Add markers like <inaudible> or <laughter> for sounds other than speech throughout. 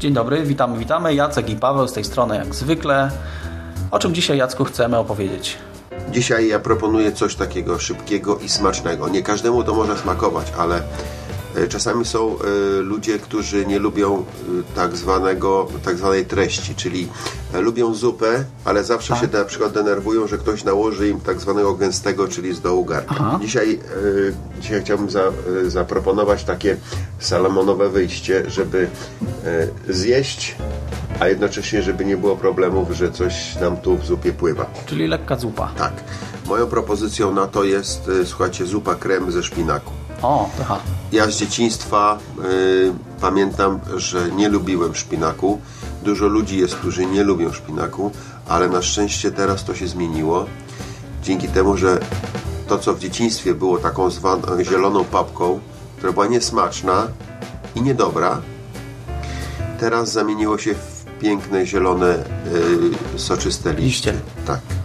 Dzień dobry, witamy, witamy. Jacek i Paweł z tej strony jak zwykle. O czym dzisiaj, Jacku, chcemy opowiedzieć? Dzisiaj ja proponuję coś takiego szybkiego i smacznego. Nie każdemu to może smakować, ale czasami są e, ludzie, którzy nie lubią e, tak zwanego, tak zwanej treści, czyli e, lubią zupę, ale zawsze się na przykład denerwują, że ktoś nałoży im tak zwanego gęstego, czyli z dołu garnka. Aha. Dzisiaj, e, dzisiaj chciałbym za, e, zaproponować takie salomonowe wyjście, żeby e, zjeść, a jednocześnie, żeby nie było problemów, że coś nam tu w zupie pływa. Czyli lekka zupa. Tak. Moją propozycją na to jest, słuchajcie, zupa krem ze szpinaku. O, aha. Ja z dzieciństwa y, pamiętam, że nie lubiłem szpinaku. Dużo ludzi jest, którzy nie lubią szpinaku, ale na szczęście teraz to się zmieniło. Dzięki temu, że to, co w dzieciństwie było taką zwaną zieloną papką, która była niesmaczna i niedobra, teraz zamieniło się w piękne, zielone, y, soczyste liście. Liście. Tak.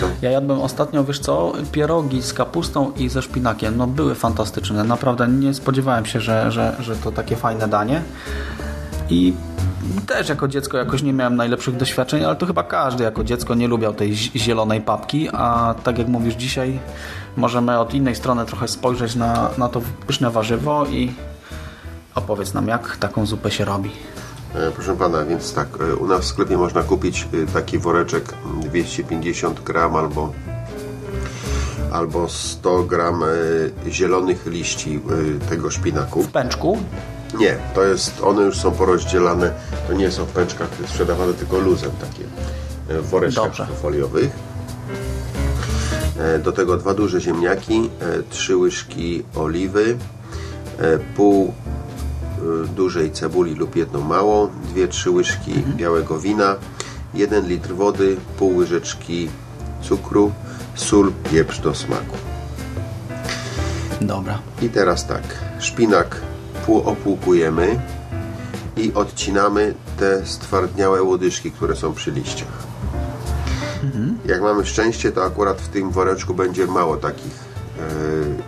To Ja jadłem ostatnio, wiesz co, pierogi z kapustą i ze szpinakiem. No były fantastyczne. Naprawdę nie spodziewałem się, że, że, że to takie fajne danie. I też jako dziecko jakoś nie miałem najlepszych doświadczeń, ale to chyba każdy jako dziecko nie lubiał tej zi- zielonej papki, a tak jak mówisz dzisiaj, możemy od innej strony trochę spojrzeć na, na to pyszne warzywo i opowiedz nam, jak taką zupę się robi. E, Proszę pana, więc tak, e, u nas w sklepie można kupić e, taki woreczek mm, 250 gram albo, albo 100 gram zielonych liści tego szpinaku. W pęczku Nie, to jest, one już są porozdzielane, to nie są w pęczkach sprzedawane, tylko luzem takie w woreczkach Dobrze. foliowych. Do tego dwa duże ziemniaki, trzy łyżki oliwy, pół dużej cebuli lub jedną małą, dwie, trzy łyżki białego wina, jeden litr wody, pół łyżeczki cukru, sól, pieprz do smaku. Dobra. I teraz tak, szpinak opłukujemy i odcinamy te stwardniałe łodyżki, które są przy liściach. Jak mamy szczęście, to akurat w tym woreczku będzie mało takich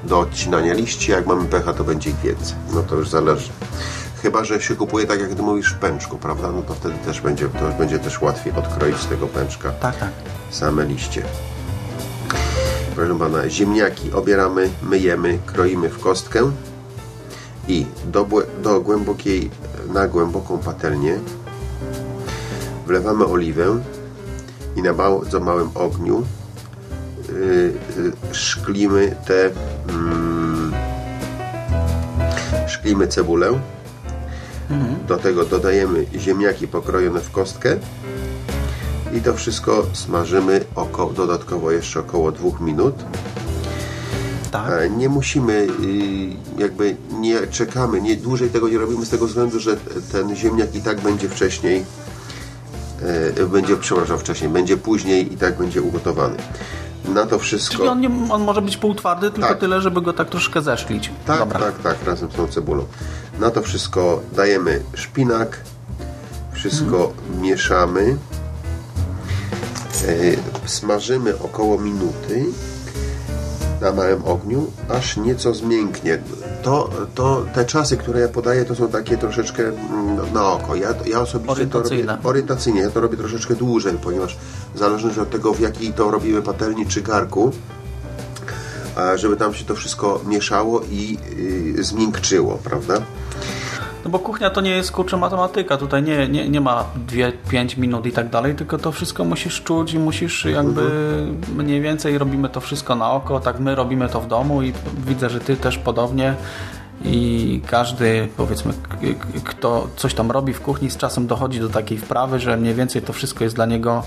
do odcinania liści, jak mamy pecha, to będzie ich więcej. No to już zależy. Chyba, że się kupuje tak, jak ty mówisz, w pęczku, prawda? No to wtedy też będzie, to będzie też łatwiej odkroić z tego pęczka Tak, tak. same liście. Proszę pana, ziemniaki obieramy, myjemy, kroimy w kostkę i do, do głębokiej, na głęboką patelnię wlewamy oliwę i na bardzo małym ogniu szklimy te mm, szklimy cebulę do tego dodajemy ziemniaki pokrojone w kostkę i to wszystko smażymy oko, dodatkowo jeszcze około dwóch minut. Tak. E, Nie musimy, y, jakby nie czekamy, nie dłużej tego nie robimy z tego względu, że ten ziemniak i tak będzie wcześniej, e, będzie, przepraszam, wcześniej, będzie później i tak będzie ugotowany. Na to wszystko. Czyli on, nie, on może być półtwardy, tylko Tak. tyle, żeby go tak troszkę zeszklić. Tak, Dobra. tak, tak, razem z tą cebulą. Na to wszystko dajemy szpinak, wszystko mieszamy, e, smażymy około minuty na małym ogniu, aż nieco zmięknie. To, to te czasy, które ja podaję, to są takie troszeczkę mm, na oko. Ja, ja osobiście to robię orientacyjnie, ja to robię troszeczkę dłużej, ponieważ w zależności od tego, w jakiej to robimy patelni czy garku, żeby tam się to wszystko mieszało i yy, zmiękczyło, prawda? No bo kuchnia to nie jest kurczę matematyka. Tutaj nie, nie, nie ma 2-5 minut i tak dalej, tylko to wszystko musisz czuć i musisz jakby mniej więcej robimy to wszystko na oko. Tak my robimy to w domu i widzę, że ty też podobnie. I każdy, powiedzmy, kto coś tam robi w kuchni, z czasem dochodzi do takiej wprawy, że mniej więcej to wszystko jest dla niego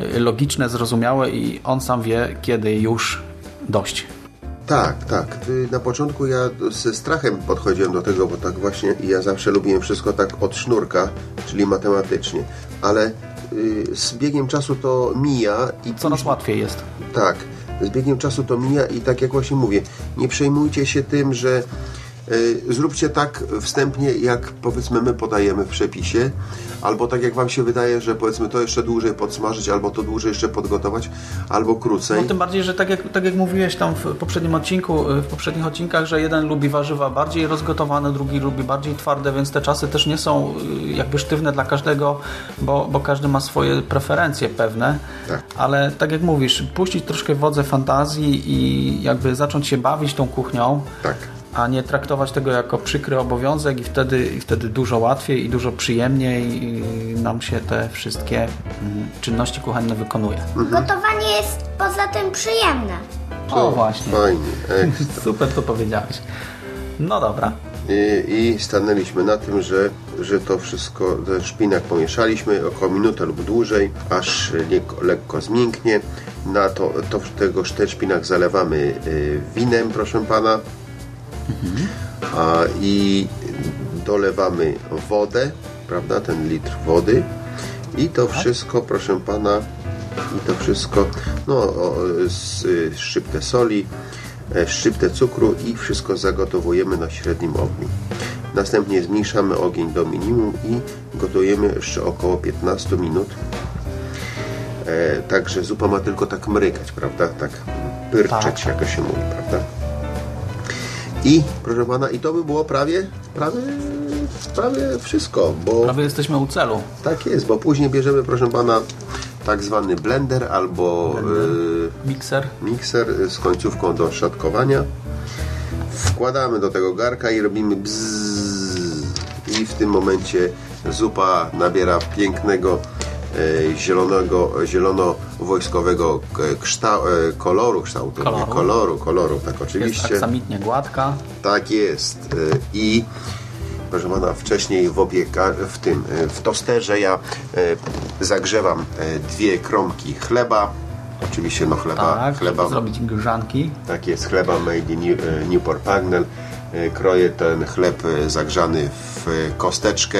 y, logiczne, zrozumiałe i on sam wie, kiedy już dość. Tak, tak. Ty- Na początku ja ze strachem podchodziłem do tego, bo tak właśnie ja zawsze lubiłem wszystko tak od sznurka, czyli matematycznie. Ale y, z biegiem czasu to mija i Coraz łatwiej jest. tak, z biegiem czasu to mija i tak jak właśnie mówię, nie przejmujcie się tym, że y, zróbcie tak wstępnie, jak powiedzmy my podajemy w przepisie, albo tak jak wam się wydaje, że powiedzmy to jeszcze dłużej podsmażyć, albo to dłużej jeszcze podgotować, albo krócej. No tym bardziej, że tak jak, tak jak mówiłeś tam w poprzednim odcinku, w poprzednich odcinkach, że jeden lubi warzywa bardziej rozgotowane, drugi lubi bardziej twarde, więc te czasy też nie są y, jakby sztywne dla każdego, bo, bo każdy ma swoje preferencje pewne. Tak. Ale tak jak mówisz, puścić troszkę wodze fantazji i jakby zacząć się bawić tą kuchnią. Tak. A nie traktować tego jako przykry obowiązek i wtedy, i wtedy dużo łatwiej i dużo przyjemniej nam się te wszystkie mm, czynności kuchenne wykonuje. Gotowanie jest poza tym przyjemne. O właśnie, Fajnie, ekstra. <laughs> super to powiedziałeś. No dobra, I, I stanęliśmy na tym, że, że to wszystko, ten szpinak pomieszaliśmy około minutę lub dłużej, aż lekko, lekko zmięknie. Na to, to tego ten szpinak zalewamy y, winem, proszę pana. A, I dolewamy wodę, prawda, ten litr wody. I to wszystko, proszę pana, i to wszystko, no, o, z, szczyptę soli, e, szczyptę cukru i wszystko zagotowujemy na średnim ogniu. Następnie zmniejszamy ogień do minimum i gotujemy jeszcze około 15 minut. E, także zupa ma tylko tak mrykać, prawda? Tak pyrczeć, Tak, tak. jak to się mówi, prawda? I proszę pana, i to by było prawie, prawie, prawie wszystko, bo prawie jesteśmy u celu. tak jest, bo później bierzemy, proszę pana, tak zwany blender albo y, Mikser. mikser z końcówką do szatkowania. Wkładamy do tego garka i robimy bzzz. I w tym momencie zupa nabiera pięknego zielonego, zielono-wojskowego e, kształ, e, koloru, kształtu, Koloru. nie, koloru, koloru, tak Jest oczywiście. aksamitnie gładka. Tak jest. Y, I proszę pana, wcześniej w obieka, w tym, w tosterze ja zagrzewam dwie kromki chleba. Oczywiście no chleba, Tak, chleba zrobić grzanki. tak jest, chleba made in New- Newport Pagnell. Kroję ten chleb zagrzany w kosteczkę.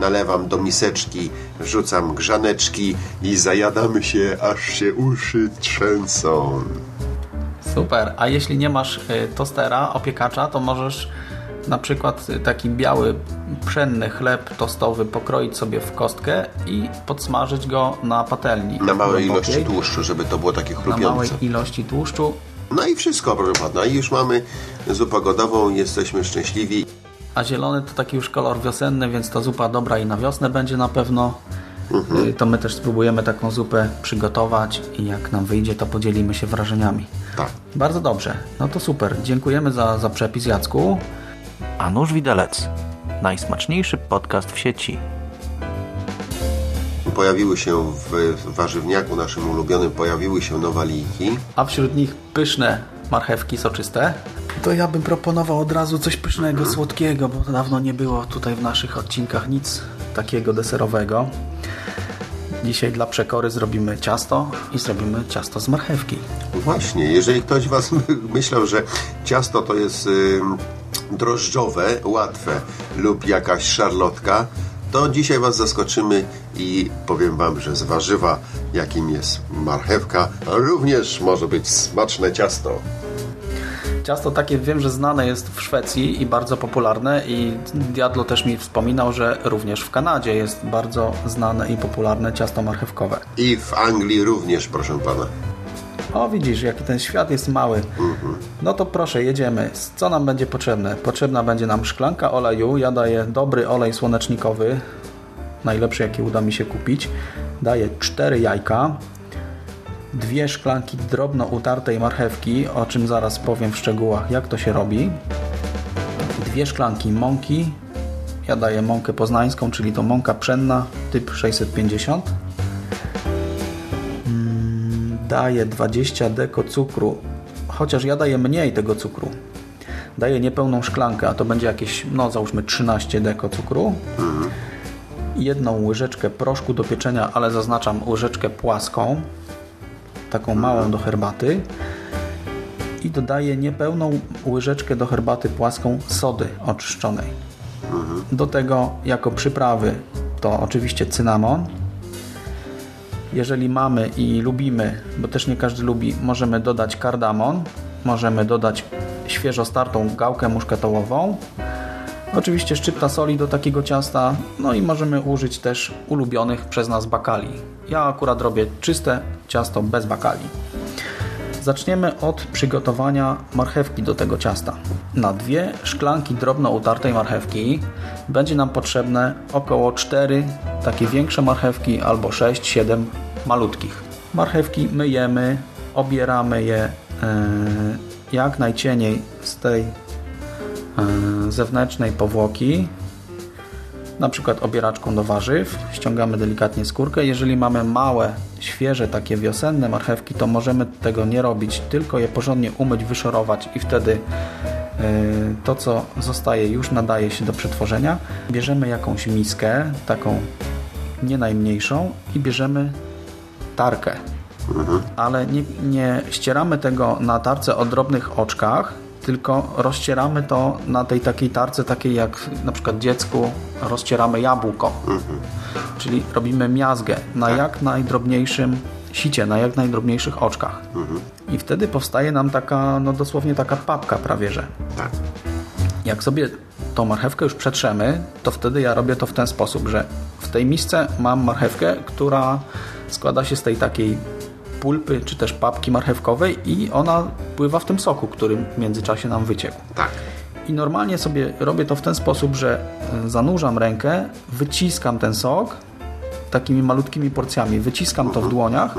Nalewam do miseczki, wrzucam grzaneczki i zajadamy się, aż się uszy trzęsą. Super. A jeśli nie masz y, tostera, opiekacza, to możesz na przykład y, taki biały, pszenny chleb tostowy pokroić sobie w kostkę i podsmażyć go na patelni. Na małej głębokiej, ilości tłuszczu, żeby to było takie Na chrupiące. małej ilości tłuszczu. No i wszystko, proszę pana. I już mamy zupę godową, jesteśmy szczęśliwi. A zielony to taki już kolor wiosenny, więc to zupa dobra i na wiosnę będzie na pewno. Y, To my też spróbujemy taką zupę przygotować i jak nam wyjdzie, to podzielimy się wrażeniami. Tak. Bardzo dobrze. No to super. Dziękujemy za, za przepis, Jacku. A nóż widelec. Najsmaczniejszy podcast w sieci. Pojawiły się w, w warzywniaku naszym ulubionym, pojawiły się nowaliki. A wśród nich pyszne marchewki soczyste. To ja bym proponował od razu coś pysznego, słodkiego, bo dawno nie było tutaj w naszych odcinkach nic takiego deserowego. Dzisiaj dla przekory zrobimy ciasto i zrobimy ciasto z marchewki. Właśnie, jeżeli ktoś was <laughs> myślał, że ciasto to jest ym, drożdżowe, łatwe lub jakaś szarlotka, to dzisiaj was zaskoczymy i powiem wam, że z warzywa, jakim jest marchewka, również może być smaczne ciasto. Ciasto takie wiem, że znane jest w Szwecji i bardzo popularne i Diadlo też mi wspominał, że również w Kanadzie jest bardzo znane i popularne ciasto marchewkowe. I w Anglii również, proszę pana. O, widzisz, jaki ten świat jest mały. No to proszę, jedziemy. Co nam będzie potrzebne? Potrzebna będzie nam szklanka oleju. Ja daję dobry olej słonecznikowy. Najlepszy, jaki uda mi się kupić. Daję 4 jajka. Dwie szklanki drobno utartej marchewki, o czym zaraz powiem w szczegółach, jak to się robi. Dwie szklanki mąki. Ja daję mąkę poznańską, czyli to mąka pszenna, typ 650 daję 20 deko cukru, chociaż ja daję mniej tego cukru. Daję niepełną szklankę, a to będzie jakieś, no załóżmy 13 deko cukru. Jedną łyżeczkę proszku do pieczenia, ale zaznaczam łyżeczkę płaską, taką małą do herbaty. I dodaję niepełną łyżeczkę do herbaty płaską sody oczyszczonej. Do tego jako przyprawy to oczywiście cynamon, Jeżeli mamy i lubimy, bo też nie każdy lubi, możemy dodać kardamon, możemy dodać świeżo startą gałkę muszkatołową, oczywiście szczypta soli do takiego ciasta, no i możemy użyć też ulubionych przez nas bakali. Ja akurat robię czyste ciasto bez bakali. Zaczniemy od przygotowania marchewki do tego ciasta. Na dwie szklanki drobno utartej marchewki będzie nam potrzebne około 4 takie większe marchewki albo 6-7 malutkich. Marchewki myjemy, obieramy je e, jak najcieniej z tej zewnętrznej powłoki na przykład obieraczką do warzyw, ściągamy delikatnie skórkę. Jeżeli mamy małe, świeże, takie wiosenne marchewki, to możemy tego nie robić, tylko je porządnie umyć, wyszorować i wtedy yy, to, co zostaje, już nadaje się do przetworzenia. Bierzemy jakąś miskę, taką nie najmniejszą i bierzemy tarkę. Ale nie, nie ścieramy tego na tarce o drobnych oczkach, tylko rozcieramy to na tej takiej tarce, takiej jak na przykład dziecku rozcieramy jabłko. Czyli robimy miazgę na jak najdrobniejszym sicie, na jak najdrobniejszych oczkach. I wtedy powstaje nam taka, no dosłownie taka papka prawie, że. Tak. Jak sobie tą marchewkę już przetrzemy, to wtedy ja robię to w ten sposób, że w tej misce mam marchewkę, która składa się z tej takiej pulpy czy też papki marchewkowej i ona pływa w tym soku, który w międzyczasie nam wyciekł. Tak. I normalnie sobie robię to w ten sposób, że e, zanurzam rękę, wyciskam ten sok takimi malutkimi porcjami, wyciskam to w dłoniach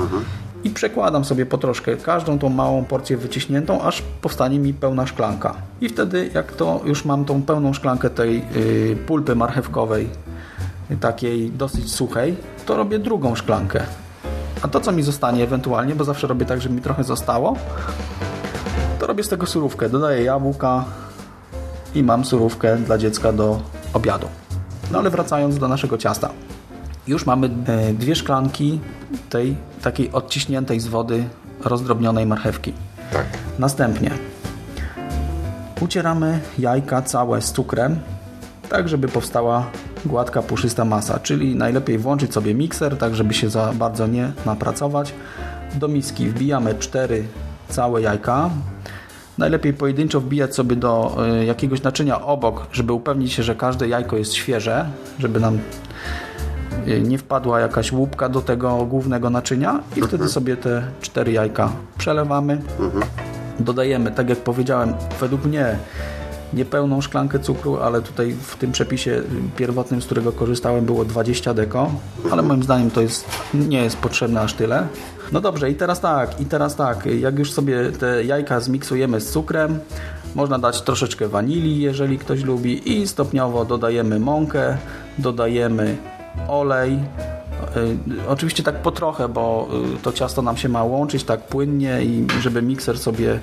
i przekładam sobie po troszkę każdą tą małą porcję wyciśniętą, aż powstanie mi pełna szklanka. I wtedy, jak to już mam tą pełną szklankę tej y, pulpy marchewkowej, y, takiej dosyć suchej, to robię drugą szklankę. A to, co mi zostanie ewentualnie, bo zawsze robię tak, żeby mi trochę zostało, to robię z tego surówkę. Dodaję jabłka i mam surówkę dla dziecka do obiadu. No ale wracając do naszego ciasta. Już mamy e, dwie szklanki tej takiej odciśniętej z wody rozdrobnionej marchewki. Tak. Następnie ucieramy jajka całe z cukrem, tak żeby powstała gładka, puszysta masa. Czyli najlepiej włączyć sobie mikser, tak żeby się za bardzo nie napracować. Do miski wbijamy cztery całe jajka. Najlepiej pojedynczo wbijać sobie do y, jakiegoś naczynia obok, żeby upewnić się, że każde jajko jest świeże, żeby nam y, nie wpadła jakaś łupka do tego głównego naczynia i wtedy sobie te cztery jajka przelewamy. Dodajemy, tak jak powiedziałem, według mnie niepełną szklankę cukru, ale tutaj w tym przepisie pierwotnym, z którego korzystałem było 20 deko, ale moim zdaniem to jest, nie jest potrzebne aż tyle. No dobrze, i teraz tak, i teraz tak, jak już sobie te jajka zmiksujemy z cukrem, można dać troszeczkę wanilii, jeżeli ktoś lubi i stopniowo dodajemy mąkę, dodajemy olej, Y, Oczywiście tak po trochę, bo y, to ciasto nam się ma łączyć tak płynnie i żeby mikser sobie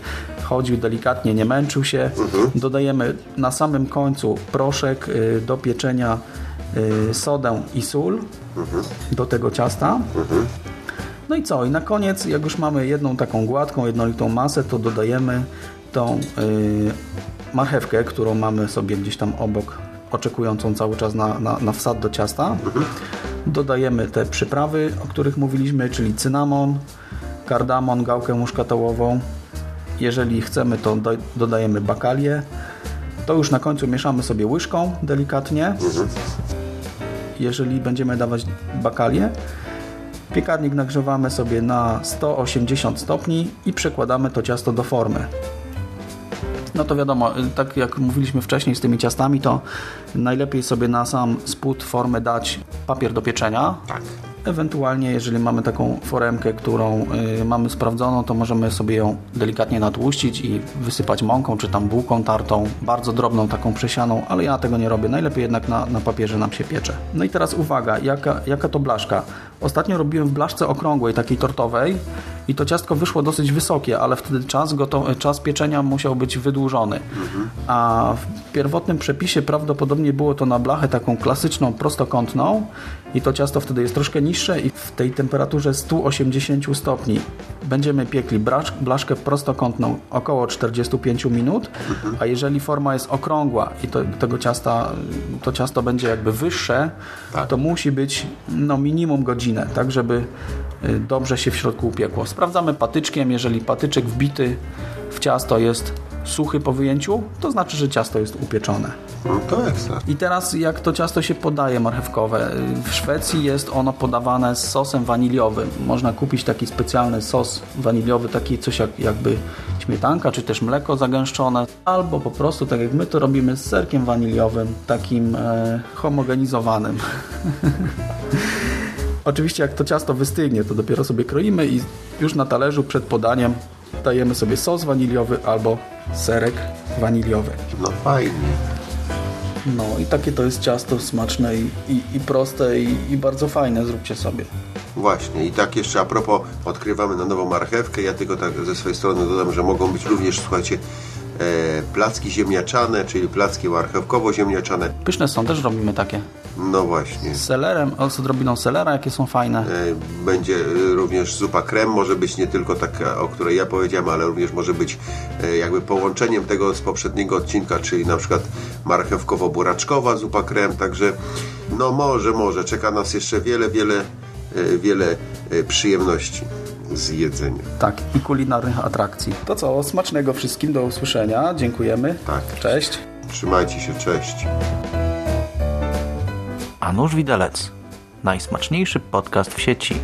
chodził delikatnie, nie męczył się. Dodajemy na samym końcu proszek y, do pieczenia, y, sodę i sól do tego ciasta. No i co? I na koniec, jak już mamy jedną taką gładką, jednolitą masę, to dodajemy tą y, marchewkę, którą mamy sobie gdzieś tam obok, oczekującą cały czas na, na, na wsad do ciasta. Dodajemy te przyprawy, o których mówiliśmy, czyli cynamon, kardamon, gałkę muszkatołową. Jeżeli chcemy, to do, dodajemy bakalię. To już na końcu mieszamy sobie łyżką delikatnie. Jeżeli będziemy dawać bakalię, piekarnik nagrzewamy sobie na 180 stopni i przekładamy to ciasto do formy. No to wiadomo, y, tak jak mówiliśmy wcześniej z tymi ciastami, to najlepiej sobie na sam spód formy dać papier do pieczenia. Tak. Ewentualnie, jeżeli mamy taką foremkę, którą y, mamy sprawdzoną, to możemy sobie ją delikatnie natłuścić i wysypać mąką czy tam bułką tartą, bardzo drobną, taką przesianą, ale ja tego nie robię. Najlepiej jednak na, na papierze nam się piecze. No i teraz uwaga, jaka, jaka to blaszka? Ostatnio robiłem w blaszce okrągłej, takiej tortowej i to ciastko wyszło dosyć wysokie, ale wtedy czas, czas pieczenia musiał być wydłużony. A w pierwotnym przepisie prawdopodobnie było to na blachę taką klasyczną, prostokątną i to ciasto wtedy jest troszkę niższe i w tej temperaturze 180 stopni będziemy piekli blaszkę prostokątną około 45 minut, a jeżeli forma jest okrągła i to, tego ciasta, to ciasto będzie jakby wyższe, Tak. to musi być no, minimum godzinę, tak żeby y, dobrze się w środku upiekło. Sprawdzamy patyczkiem, jeżeli patyczek wbity w ciasto jest suchy po wyjęciu, to znaczy, że ciasto jest upieczone. No to ekstra. I teraz jak to ciasto się podaje marchewkowe? W Szwecji jest ono podawane z sosem waniliowym. Można kupić taki specjalny sos waniliowy, taki coś jak, jakby śmietanka, czy też mleko zagęszczone, albo po prostu tak jak my to robimy z serkiem waniliowym, takim e, homogenizowanym. <laughs> Oczywiście jak to ciasto wystygnie, to dopiero sobie kroimy i już na talerzu przed podaniem dajemy sobie sos waniliowy albo serek waniliowy. No fajnie. No i takie to jest ciasto smaczne i, i, i proste i, i bardzo fajne, zróbcie sobie. Właśnie i tak jeszcze a propos odkrywamy na nowo marchewkę. Ja tylko tak ze swojej strony dodam, że mogą być również, słuchajcie, e, placki ziemniaczane, czyli placki marchewkowo-ziemniaczane. Pyszne są, też robimy takie. No właśnie. Z selerem, z odrobiną selera, jakie są fajne. E, Będzie e, również zupa krem, może być nie tylko taka, o której ja powiedziałem, ale również może być e, jakby połączeniem tego z poprzedniego odcinka, czyli na przykład marchewkowo-buraczkowa zupa krem, także no może, może, czeka nas jeszcze wiele, wiele, wiele przyjemności z jedzenia. Tak, i kulinarnych atrakcji. To co, smacznego wszystkim, do usłyszenia, dziękujemy. Tak. Cześć. Trzymajcie się, cześć. A nóż widelec. Najsmaczniejszy podcast w sieci.